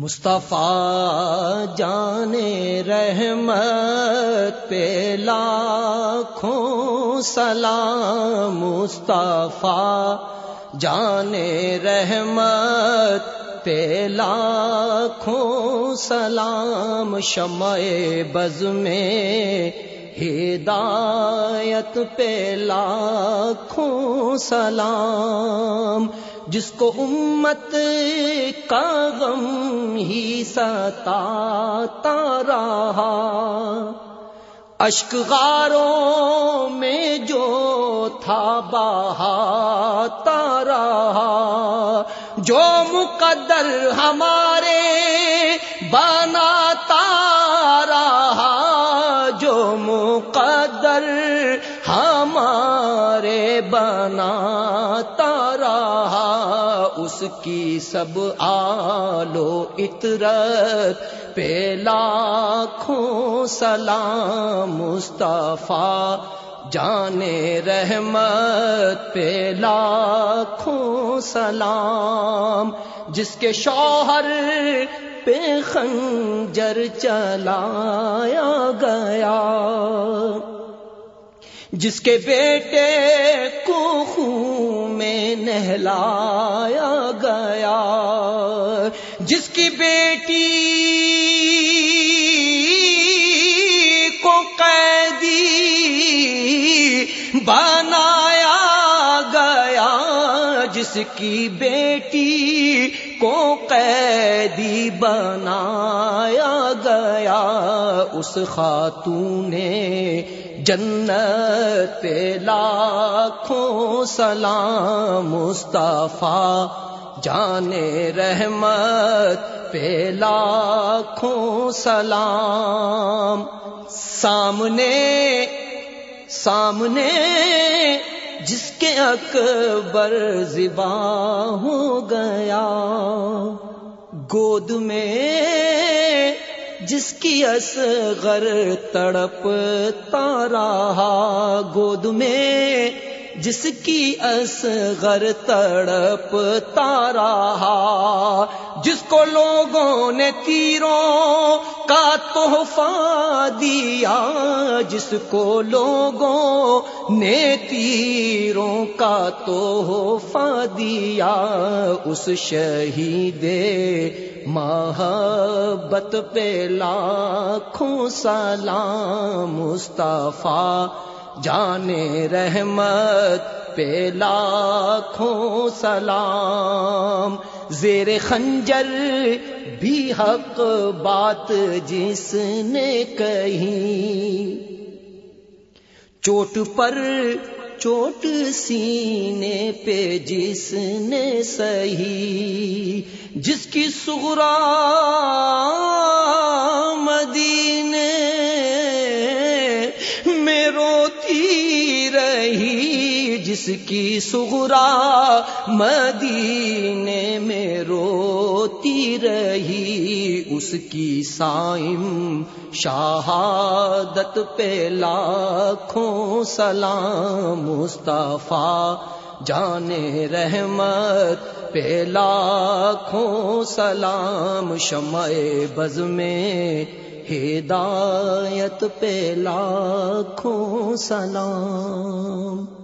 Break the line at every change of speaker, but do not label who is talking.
مصطفیٰ جانے رحمت پہ لاکھوں سلام، مصطفیٰ جانے رحمت پہ لاکھوں سلام۔ شمع بز میں ہدایت پہ لاکھوں سلام۔ جس کو امت کا غم ہی ستا رہا۔ اشک غاروں میں جو تھا بہا رہا۔ جو مقدر ہمارے بناتا رہا۔ مقدر ہمارے بناتا رہا، اس کی سب آلو اطرت پہ لاکھوں سلام مصطفیٰ جانے رحمت پہ لاکھوں سلام، جس کے شوہر پہ خنجر چلایا گیا۔ جس کے بیٹے کو خون میں نہلایا گیا۔ جس کی بیٹی کو قیدی بنایا جس کی بیٹی کو قیدی بنایا گیا، اس خاتون نے جنت لاکھوں سلام مصطفیٰ جانے رحمت پہ لاکھوں سلام۔ سامنے سامنے جس کے اکبر زبا ہو گیا، گود میں جس کی اصغر تڑپ تارا گود میں جس کی اصغر تڑپ تارا جس کو لوگوں نے تیروں کا تحفہ دیا، جس کو لوگوں نے تیروں کا تحفہ دیا، اس شہید محبت پہ لاکھوں سلام مصطفیٰ جانے رحمت پہ لاکھوں سلام، زیر خنجر بھی حق بات جس نے کہی۔ چوٹ پر چوٹ سینے پہ جس نے سہی، جس کی سغرا مدینے جس کی سغرا مدینے میں روتی رہی، اس کی سائم شہادت پہ لاکھوں سلام مصطفیٰ جانے رحمت پہ لاکھوں سلام شمع بز میں ہدایت پہ لاکھوں سلام۔